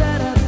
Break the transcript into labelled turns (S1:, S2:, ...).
S1: set up